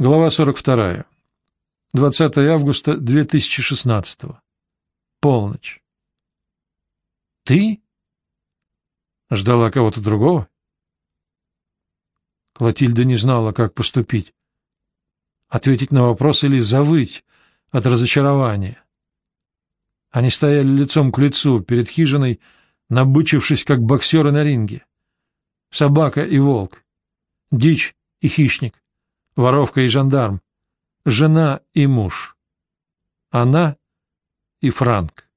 Глава 42. 20 августа 2016. Полночь. Ты? Ждала кого-то другого? Клотильда не знала, как поступить. Ответить на вопрос или завыть от разочарования. Они стояли лицом к лицу перед хижиной, набычившись, как боксеры на ринге. Собака и волк, дичь и хищник, воровка и жандарм, жена и муж, она и Франк.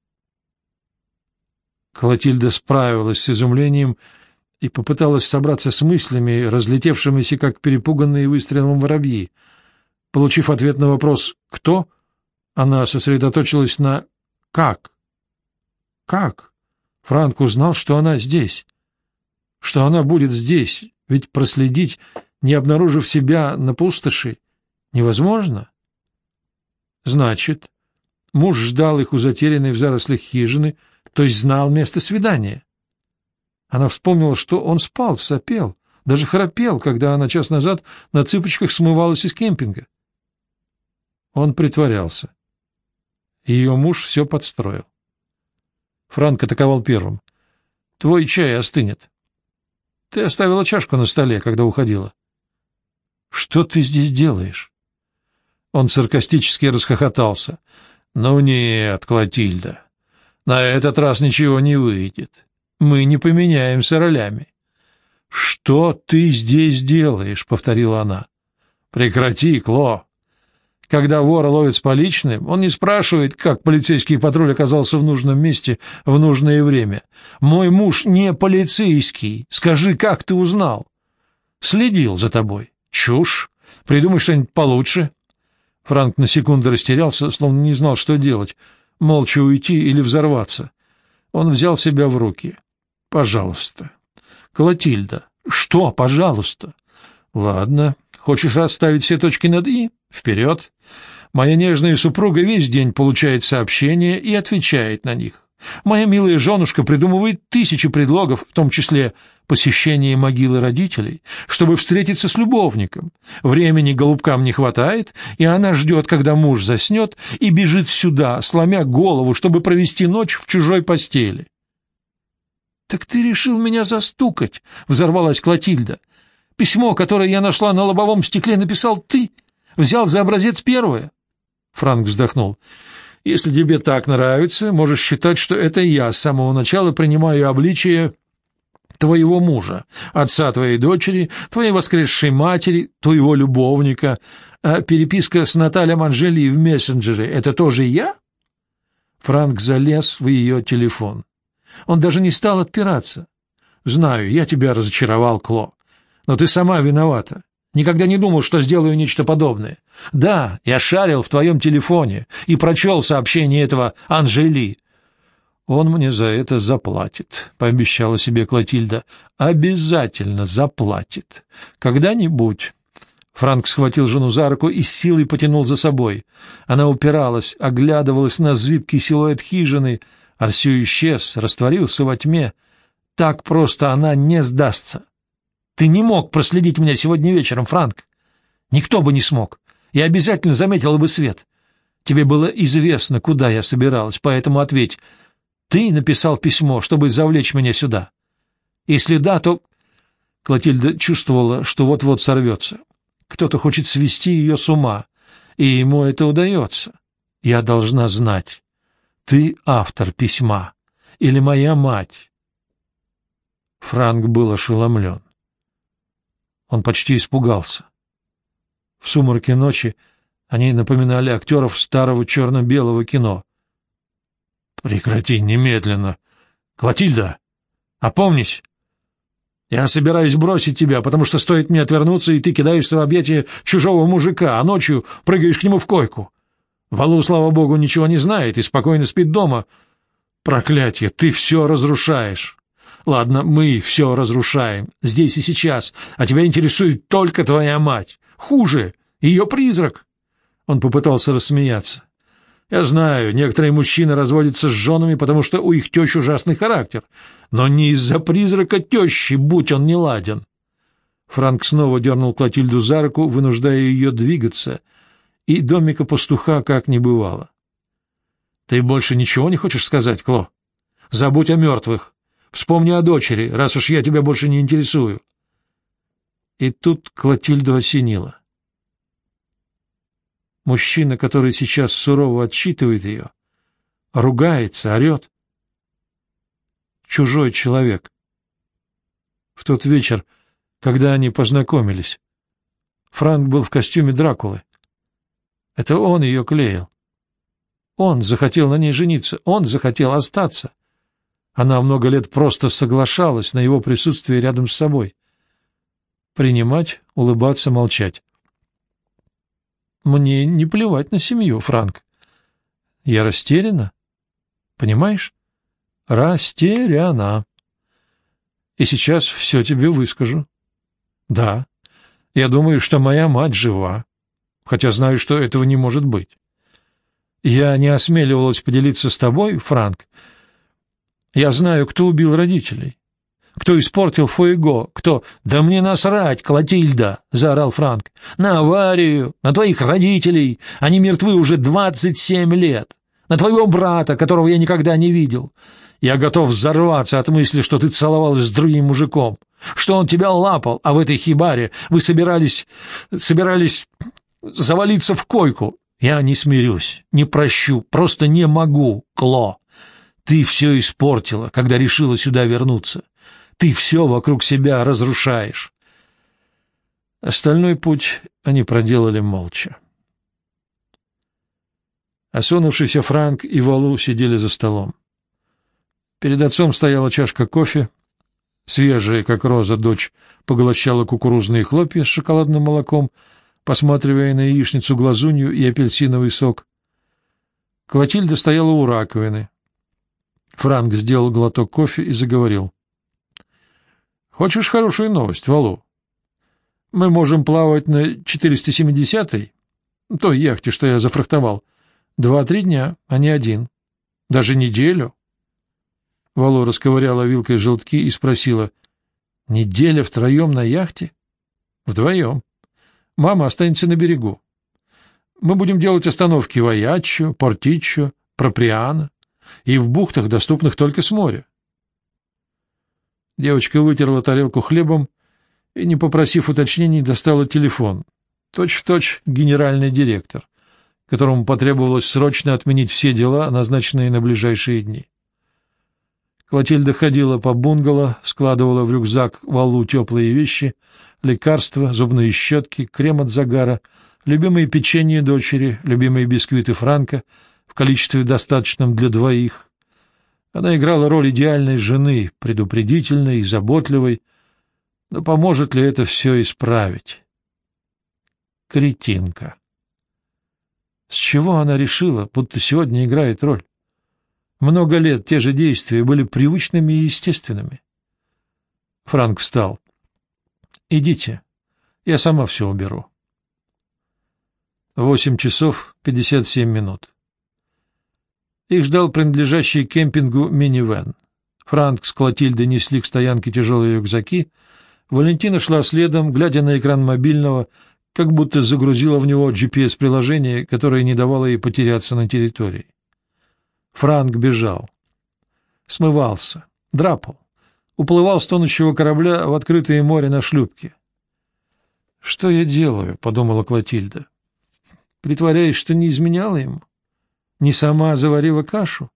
Клотильда справилась с изумлением и попыталась собраться с мыслями, разлетевшимися, как перепуганные выстрелом воробьи. Получив ответ на вопрос «Кто?», она сосредоточилась на «Как?». «Как?» Франк узнал, что она здесь, что она будет здесь, ведь проследить, не обнаружив себя на пустоши, невозможно. Значит, муж ждал их у затерянной в зарослях хижины, то есть знал место свидания. Она вспомнила, что он спал, сопел, даже храпел, когда она час назад на цыпочках смывалась из кемпинга. Он притворялся. Ее муж все подстроил. Франк атаковал первым. — Твой чай остынет. Ты оставила чашку на столе, когда уходила. — Что ты здесь делаешь? Он саркастически расхохотался. — Ну нет, Клотильда, на этот раз ничего не выйдет. Мы не поменяемся ролями. — Что ты здесь делаешь? — повторила она. — Прекрати, Кло. Когда вора ловят с поличным, он не спрашивает, как полицейский патруль оказался в нужном месте в нужное время. «Мой муж не полицейский. Скажи, как ты узнал?» «Следил за тобой. Чушь. Придумай что-нибудь получше». Франк на секунду растерялся, словно не знал, что делать. Молча уйти или взорваться. Он взял себя в руки. «Пожалуйста». «Клотильда». «Что, пожалуйста?» «Ладно. Хочешь расставить все точки над «и»? Вперед!» Моя нежная супруга весь день получает сообщения и отвечает на них. Моя милая женушка придумывает тысячи предлогов, в том числе посещение могилы родителей, чтобы встретиться с любовником. Времени голубкам не хватает, и она ждет, когда муж заснет, и бежит сюда, сломя голову, чтобы провести ночь в чужой постели. — Так ты решил меня застукать, — взорвалась Клотильда. — Письмо, которое я нашла на лобовом стекле, написал ты. Взял за образец первое. Франк вздохнул. «Если тебе так нравится, можешь считать, что это я с самого начала принимаю обличие твоего мужа, отца твоей дочери, твоей воскресшей матери, твоего любовника. А переписка с Натальей Манжели в мессенджере — это тоже я?» Франк залез в ее телефон. Он даже не стал отпираться. «Знаю, я тебя разочаровал, Кло, но ты сама виновата. Никогда не думал, что сделаю нечто подобное. Да, я шарил в твоем телефоне и прочел сообщение этого Анжели. Он мне за это заплатит, — пообещала себе Клотильда. Обязательно заплатит. Когда-нибудь. Франк схватил жену за руку и с силой потянул за собой. Она упиралась, оглядывалась на зыбкий силуэт хижины. Арсю исчез, растворился во тьме. Так просто она не сдастся. Ты не мог проследить меня сегодня вечером, Франк. Никто бы не смог. Я обязательно заметила бы свет. Тебе было известно, куда я собиралась, поэтому ответь. Ты написал письмо, чтобы завлечь меня сюда. Если да, то... Клотильда чувствовала, что вот-вот сорвется. Кто-то хочет свести ее с ума, и ему это удается. Я должна знать. Ты автор письма. Или моя мать. Франк был ошеломлен. Он почти испугался. В сумраке ночи они напоминали актеров старого черно-белого кино. — Прекрати немедленно! Клотильда! Опомнись! Я собираюсь бросить тебя, потому что стоит мне отвернуться, и ты кидаешься в объятия чужого мужика, а ночью прыгаешь к нему в койку. Валу, слава богу, ничего не знает и спокойно спит дома. Проклятие, ты все разрушаешь. Ладно, мы все разрушаем, здесь и сейчас, а тебя интересует только твоя мать. Хуже, ее призрак. Он попытался рассмеяться. Я знаю, некоторые мужчины разводятся с женами, потому что у их тещ ужасный характер, но не из-за призрака тещи, будь он неладен. Франк снова дернул Клотильду за руку, вынуждая ее двигаться, и домика пастуха как не бывало. — Ты больше ничего не хочешь сказать, Кло? Забудь о мертвых. Вспомни о дочери, раз уж я тебя больше не интересую. И тут Клотильду осенило. Мужчина, который сейчас сурово отчитывает ее, ругается, орет. Чужой человек. В тот вечер, когда они познакомились, Франк был в костюме Дракулы. Это он ее клеил. Он захотел на ней жениться, он захотел остаться. Она много лет просто соглашалась на его присутствие рядом с собой. Принимать, улыбаться, молчать. Мне не плевать на семью, Франк. Я растеряна. Понимаешь? Растеряна. И сейчас все тебе выскажу. Да, я думаю, что моя мать жива, хотя знаю, что этого не может быть. Я не осмеливалась поделиться с тобой, Франк. Я знаю, кто убил родителей, кто испортил Фуэго, кто... Да мне насрать, Клотильда, — заорал Франк. На аварию, на твоих родителей. Они мертвы уже двадцать семь лет. На твоего брата, которого я никогда не видел. Я готов взорваться от мысли, что ты целовалась с другим мужиком, что он тебя лапал, а в этой хибаре вы собирались... собирались завалиться в койку. Я не смирюсь, не прощу, просто не могу, Кло. Ты все испортила, когда решила сюда вернуться. Ты все вокруг себя разрушаешь. Остальной путь они проделали молча. Осунувшийся Франк и Валу сидели за столом. Перед отцом стояла чашка кофе. Свежая, как роза, дочь поглощала кукурузные хлопья с шоколадным молоком, посматривая на яичницу глазунью и апельсиновый сок. Клотильда стояла у раковины. Франк сделал глоток кофе и заговорил. — Хочешь хорошую новость, Валу? Мы можем плавать на 470-й, той яхте, что я зафрахтовал, два-три дня, а не один. Даже неделю. Вало расковыряла вилкой желтки и спросила. — Неделя втроем на яхте? — Вдвоем. Мама останется на берегу. Мы будем делать остановки в Аяччо, Портиччо, Проприано и в бухтах, доступных только с моря. Девочка вытерла тарелку хлебом и, не попросив уточнений, достала телефон. Точь-в-точь -точь генеральный директор, которому потребовалось срочно отменить все дела, назначенные на ближайшие дни. Клотильда ходила по бунгало, складывала в рюкзак валу теплые вещи, лекарства, зубные щетки, крем от загара, любимые печенье дочери, любимые бисквиты Франка в количестве достаточном для двоих. Она играла роль идеальной жены, предупредительной и заботливой, но поможет ли это все исправить? Кретинка. С чего она решила, будто сегодня играет роль? Много лет те же действия были привычными и естественными. Франк встал. — Идите, я сама все уберу. Восемь часов пятьдесят семь минут. Их ждал принадлежащий кемпингу минивэн. Франк с Клотильдой несли к стоянке тяжелые рюкзаки. Валентина шла следом, глядя на экран мобильного, как будто загрузила в него GPS-приложение, которое не давало ей потеряться на территории. Франк бежал. Смывался, драпал, уплывал с тонущего корабля в открытое море на шлюпке. «Что я делаю?» — подумала Клотильда. «Притворяюсь, что не изменяла ему? Не сама заварила кашу?»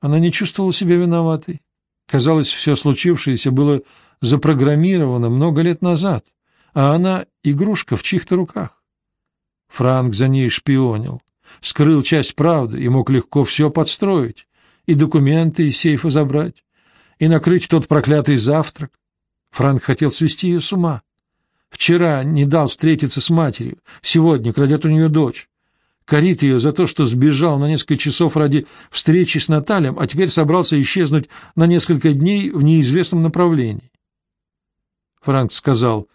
Она не чувствовала себя виноватой. Казалось, все случившееся было запрограммировано много лет назад, а она — игрушка в чьих-то руках. Франк за ней шпионил скрыл часть правды и мог легко все подстроить, и документы из сейфа забрать, и накрыть тот проклятый завтрак. Франк хотел свести ее с ума. Вчера не дал встретиться с матерью, сегодня крадет у нее дочь. Корит ее за то, что сбежал на несколько часов ради встречи с Натальем, а теперь собрался исчезнуть на несколько дней в неизвестном направлении. Франк сказал,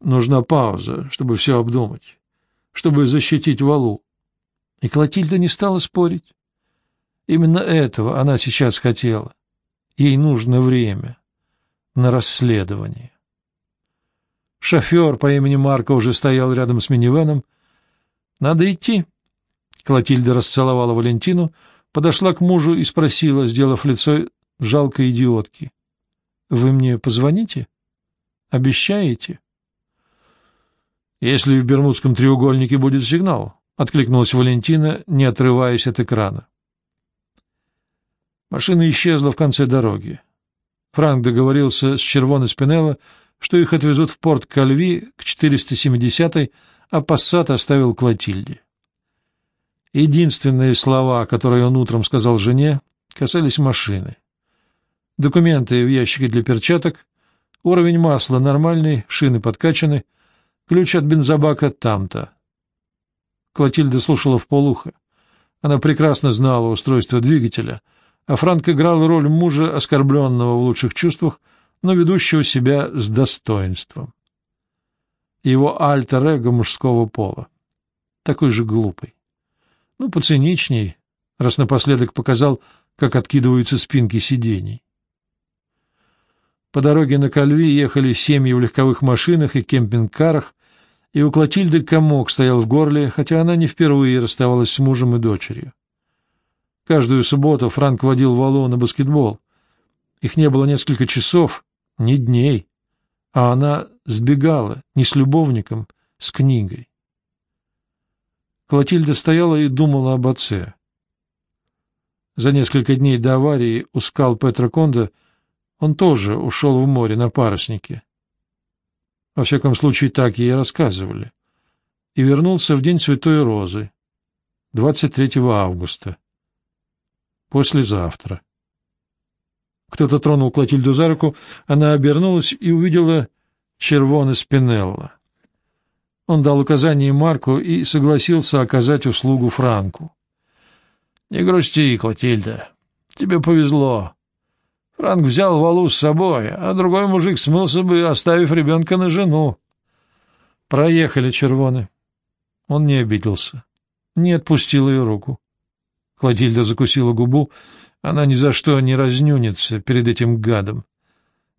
нужна пауза, чтобы все обдумать, чтобы защитить Валу. И Клотильда не стала спорить. Именно этого она сейчас хотела. Ей нужно время на расследование. Шофер по имени Марко уже стоял рядом с минивеном. — Надо идти. Клотильда расцеловала Валентину, подошла к мужу и спросила, сделав лицо жалкой идиотки. — Вы мне позвоните? Обещаете? — Если в Бермудском треугольнике будет сигнал, — откликнулась Валентина, не отрываясь от экрана. Машина исчезла в конце дороги. Франк договорился с Червоно Спинелло, что их отвезут в порт Кальви к 470-й, а Пассат оставил Клотильде. Единственные слова, которые он утром сказал жене, касались машины. Документы в ящике для перчаток, уровень масла нормальный, шины подкачаны, ключ от бензобака там-то. Клотильда слушала в полухо. Она прекрасно знала устройство двигателя, а Франк играл роль мужа, оскорбленного в лучших чувствах, но ведущего себя с достоинством. Его альтер-эго мужского пола. Такой же глупый. Ну, поциничней, раз напоследок показал, как откидываются спинки сидений. По дороге на Кальви ехали семьи в легковых машинах и кемпинг-карах, и у Клотильды комок стоял в горле, хотя она не впервые расставалась с мужем и дочерью. Каждую субботу Франк водил Валу на баскетбол. Их не было несколько часов, ни дней, а она сбегала не с любовником, с книгой. Клотильда стояла и думала об отце. За несколько дней до аварии у скал Петра Конда он тоже ушел в море на паруснике. Во всяком случае, так ей рассказывали. И вернулся в день Святой Розы, 23 августа. Послезавтра. Кто-то тронул Клотильду за руку, она обернулась и увидела Червоне Спинелла. Он дал указание Марку и согласился оказать услугу Франку. — Не грусти, Клотильда, тебе повезло. Франк взял валу с собой, а другой мужик смылся бы, оставив ребенка на жену. Проехали червоны. Он не обиделся, не отпустил ее руку. Клотильда закусила губу, она ни за что не разнюнится перед этим гадом.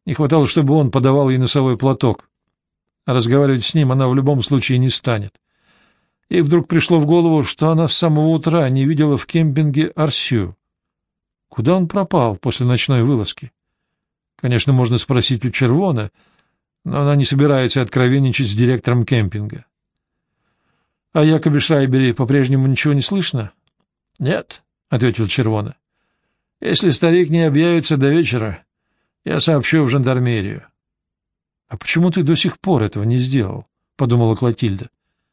Не хватало, чтобы он подавал ей носовой платок. А разговаривать с ним она в любом случае не станет. И вдруг пришло в голову, что она с самого утра не видела в кемпинге Арсю. Куда он пропал после ночной вылазки? Конечно, можно спросить у Червона, но она не собирается откровенничать с директором кемпинга. — А Якобе Шрайбере по-прежнему ничего не слышно? — Нет, — ответил Червона. Если старик не объявится до вечера, я сообщу в жандармерию. — А почему ты до сих пор этого не сделал? — подумала Клотильда.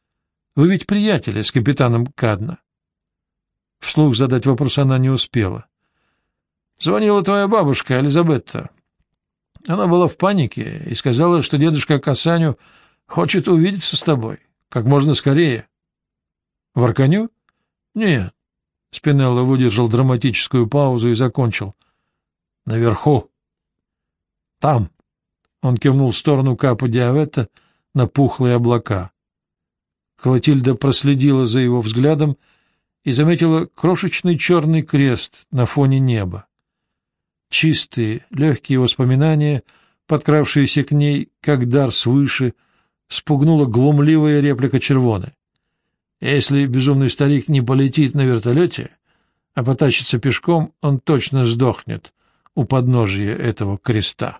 — Вы ведь приятели с капитаном Кадна. Вслух задать вопрос она не успела. — Звонила твоя бабушка, Элизабетта. Она была в панике и сказала, что дедушка Касаню хочет увидеться с тобой как можно скорее. — В Арканю? — Нет, Спинелло выдержал драматическую паузу и закончил. — Наверху. — Там. Он кивнул в сторону Капа Диавета на пухлые облака. Клотильда проследила за его взглядом и заметила крошечный черный крест на фоне неба. Чистые, легкие воспоминания, подкравшиеся к ней, как дар свыше, спугнула глумливая реплика Червоны. Если безумный старик не полетит на вертолете, а потащится пешком, он точно сдохнет у подножия этого креста.